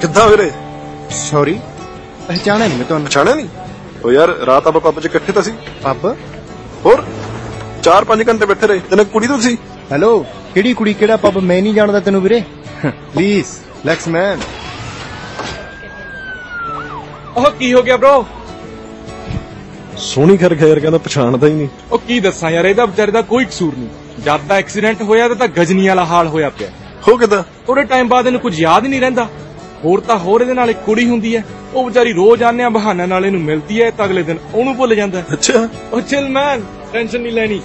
ਕਿੱਦਾਂ ਵੀਰੇ? ਸੌਰੀ ਪਹਿਚਾਣਿਆ ਨਹੀਂ ਮੈਂ ਤੁਹਾਨੂੰ ਪਛਾਣਿਆ ਨਹੀਂ ਓ ਯਾਰ ਰਾਤ ਆਪਾਂ ਪੱਬ 'ਚ ਇਕੱਠੇ ਤਾਂ ਸੀ। ਪੱਬ ਹੋਰ 4-5 ਘੰਟੇ ਬੈਠੇ ਰਹੇ। ਤੈਨੂੰ ਕੁੜੀ ਤੋਂ ਸੀ। ਹੈਲੋ ਕਿਹੜੀ ਕੁੜੀ ਕਿਹੜਾ ਪੱਬ ਮੈਂ ਨਹੀਂ ਜਾਣਦਾ ਤੈਨੂੰ ਵੀਰੇ। ਪਲੀਜ਼ ਲੈਕਸ ਮੈਨ ਉਹ ਕੀ ਹੋ ਗਿਆ ਬ్రో ਸੋਹਣੀ ਕਰ ਖੈਰ ਕਹਿੰਦਾ ਪਛਾਣਦਾ ਹੀ ਨਹੀਂ। ਉਹ ਕੀ ਦੱਸਾਂ ਯਾਰ ਇਹਦਾ ਵਿਚਾਰੇ ਦਾ ਕੋਈ ਕਸੂਰ ਨਹੀਂ। ਜਦ ਦਾ ਐਕਸੀਡੈਂਟ ਹੋਇਆ ਤਾਂ ਤਾਂ ਗਜਨੀ ਵਾਲਾ ਹਾਲ ਹੋਇਆ ਪਿਆ। ਹੋ ਕਿੱਦਾਂ? ਥੋੜੇ ਟਾਈਮ ਬਾਅਦ ਇਹਨੂੰ ਕੁਝ ਯਾਦ ਹੀ ਨਹੀਂ ਰਹਿੰਦਾ। ਹੋਰ ਤਾਂ ਹੋਰ ਇਹਦੇ ਨਾਲ ਇੱਕ ਕੁੜੀ ਹੁੰਦੀ ਹੈ। ਉਹ ਵਿਚਾਰੀ ਰੋਜ਼ ਆਨਿਆਂ ਬਹਾਨਾ ਨਾਲ ਇਹਨੂੰ ਮਿਲਦੀ ਹੈ ਤਾਂ ਅਗਲੇ ਦਿਨ ਉਹਨੂੰ ਭੁੱਲ ਜਾਂਦਾ। ਅੱਛਾ। ਉਹ ਚਿਲ ਮੈਨ ਟੈਨਸ਼ਨ ਨਹੀਂ ਲੈਣੀ।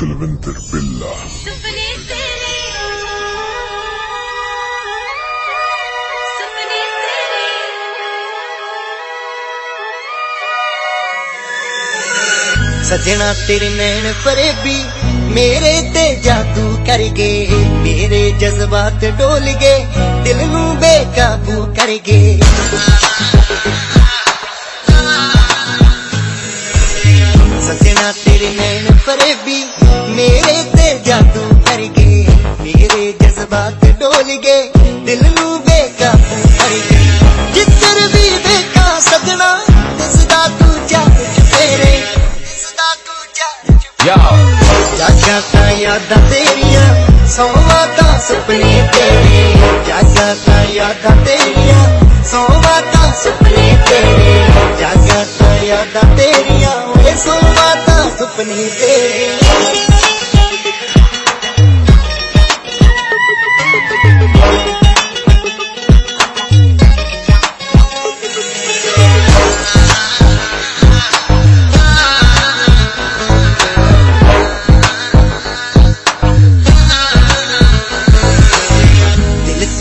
ਕੁਲਵਿੰਦਰ ਬਿੱਲਾ। ਸੁਪਨੇ ਤੇਰੇ ਸੁਪਨੇ ਤੇਰੇ ਸਜਣਾ ਤੇਰੇ ਨੈਣ ਫਰੇਬੀ ਮੇਰੇ ਤੇ ਜਾਦੂ ਕਰ ਗਏ। ਮੇਰੇ ਜਜ਼ਬਾਤ ਡੋਲ ਗਏ ਦਿਲ ਨੂੰ ਬੇਕਾਬੂ ਕਰ ਗਏ। ਸਜਣਾ ਤੇਰੇ ਨੈਣ ਫਰੇਬੀ ਮੇਰੇ ਤੇ ਜਾਦੂ ਕਰ ਗਏ। ਮੇਰੇ ਜਜ਼ਬਾਤ ਡੋਲ ਗਏ ਦਿਲ ਨੂੰ ਬੇਕਾਬੂ ਕਰ ਗਏ। ਜਿੱਧਰ ਵੀ ਵੇਖਾਂ ਸਜਣਾ ਦਿਸਦਾ ਤੂੰ ਚਾਹ ਤੇਰੇ ਦਿਸਦਾ ਤੂੰ ਚਾਹ ਜਾਗਾ ਤਾਂ ਯਾਦਾਂ ਤੇਰੀਆਂ ਸੋਵਾਂ ਤਾਂ ਸੁਪਨੇ ਤੇਰੇ। ਜਾਗਾ ਤਾਂ ਯਾਦਾਂ ਤੇਰੀਆਂ। ਸੋਵਾਂ ਤਾਂ ਸੁਪਨੇ ਤੇਰੇ। ਜਾਗਾ ਤਾਂ ਯਾਦਾਂ ਤੇਰੀਆਂ। ਓਏ ਸੋਵਾਂ ਤਾਂ ਸੁਪਨੇ ਤੇਰੇ।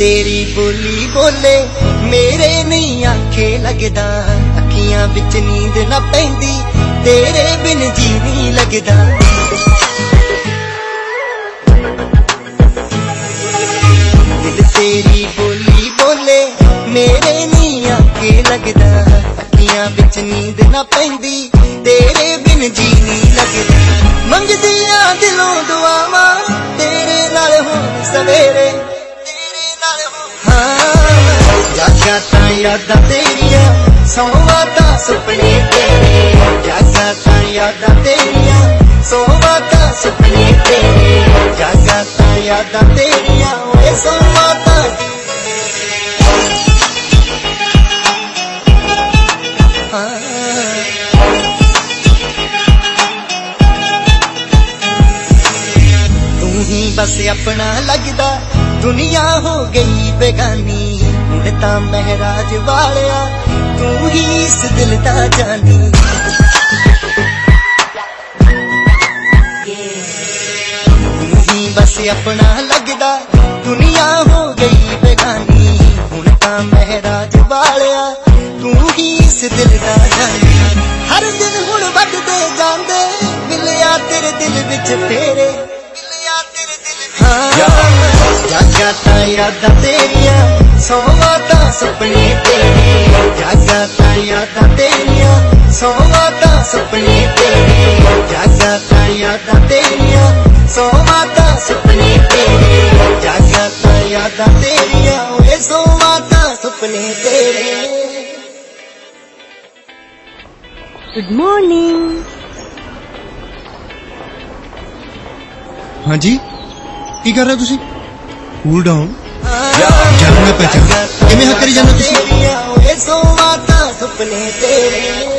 ਤੇਰੀ ਬੋਲੀ ਬੋਲੇ, ਮੇਰੇ ਨਹੀਂ ਆਖੇ ਲੱਗਦਾ। ਅੱਖੀਆਂ ਵਿੱਚ ਨੀਂਦ ਨਾ ਪੈਂਦੀ, ਤੇਰੇ ਬਿਨ ਜੀ ਨਹੀਂ ਲੱਗਦਾ। ਦਿਲ ਤੇਰੀ ਬੋਲੀ ਬੋਲੇ, ਮੇਰੇ ਨਹੀਂ ਆਖੇ ਲੱਗਦਾ। ਅੱਖੀਆਂ ਵਿੱਚ ਨੀਂਦ ਨਾ ਪੈਂਦੀ, ਤੇਰੇ ਬਿਨ ਜੀ ਹਾਂ ਜਾਗਾ ਯਾਦਾਂ ਤੇਰੀਆਂ ਸੋਵਾਂ ਤਾਂ ਸੁਪਨੇ ਤੇਰੇ ਜਾਗਾ ਤਾਂ ਯਾਦਾਂ ਤੇਰੀਆਂ ਸੋਵਾਂ ਤਾਂ ਸੁਪਨੇ ਤੇਰੇ ਜਾਗਾ ਤਾਂ ਯਾਦਾਂ ਤੇਰੀਆਂ, ਓਏ ਸੋਵਾਂ ਤਾਂ ਤੂੰ ਹੀ ਬਸ ਆਪਣਾ ਲੱਗਦਾ, ਦੁਨੀਆ ਹੋ ਗਈ ਬੇਗਾਨੀ। ਹੁਣ ਤਾਂ ਮਹਿਰਾਜ ਵਾਲਿਆ ਤੂੰ ਹੀ ਇਸ ਦਿਲ ਦਾ ਜਾਨੀ ਬਸ ਆਪਣਾ ਲੱਗਦਾ ਦੁਨੀਆ ਹੋ ਗਈ ਬੇਗਾਨੀ। ਹੁਣ ਤਾਂ ਮਹਿਰਾਜ ਵਾਲਿਆ ਤੂੰ ਹੀ ਇਸ ਦਿਲ ਦਾ ਜਾਨੀ ਹਰ ਦਿਨ ਹੁਣ ਵੱਧਦੇ ਜਾਂਦੇ ਮਿਲਿਆ ਤੇਰੇ ਦਿਲ ਵਿੱਚ ਫੇਰੇ ਮਿਲਿਆ ਤੇਰੇ ਦਿਲ ਵਿੱਚ ਹਾਂ। ਜਾਗਾ ਤਾਂ ਯਾਦਾਂ ਤੇਰੀਆਂ। ਸੋਵਾਂ ਤਾਂ ਸੁਪਨੇ ਤੇਰੇ ਜਾਗਾ ਤਾਂ ਯਾਦਾਂ ਤੇਰੀਆਂ ਸੋਵਾਂ ਤਾਂ ਸੁਪਨੇ ਤੇਰੇ ਜਾਗਾ ਤਾਂ ਯਾਦਾਂ ਤੇਰੀਆਂ ਸੋਵਾਂ ਤਾਂ ਸੁਪਨੇ ਤੇਰੇ ਜਾਗਾ ਤਾਂ ਯਾਦਾਂ ਤੇਰੀਆਂ ਓਏ ਸੋਵਾਂ ਤਾਂ ਸੁਪਨੇ ਤੇਰੇ ਗੁੱਡ ਮਾਰਨਿੰਗ ਹਾਂਜੀ ਕੀ ਕਰ ਰਹੇ ਹੋ ਤੁਸੀਂ ਕੂਲ ਡਾਊਨ ਜਾਣਨਾ ਪਹਿਚਾਨ ਕਿਵੇਂ ਹੱਕਰੀ ਕਰੀ ਤੁਸੀਂ ਓਏ ਸੋਵਾਂ ਸੁਪਨੇ ਤੇਰੇ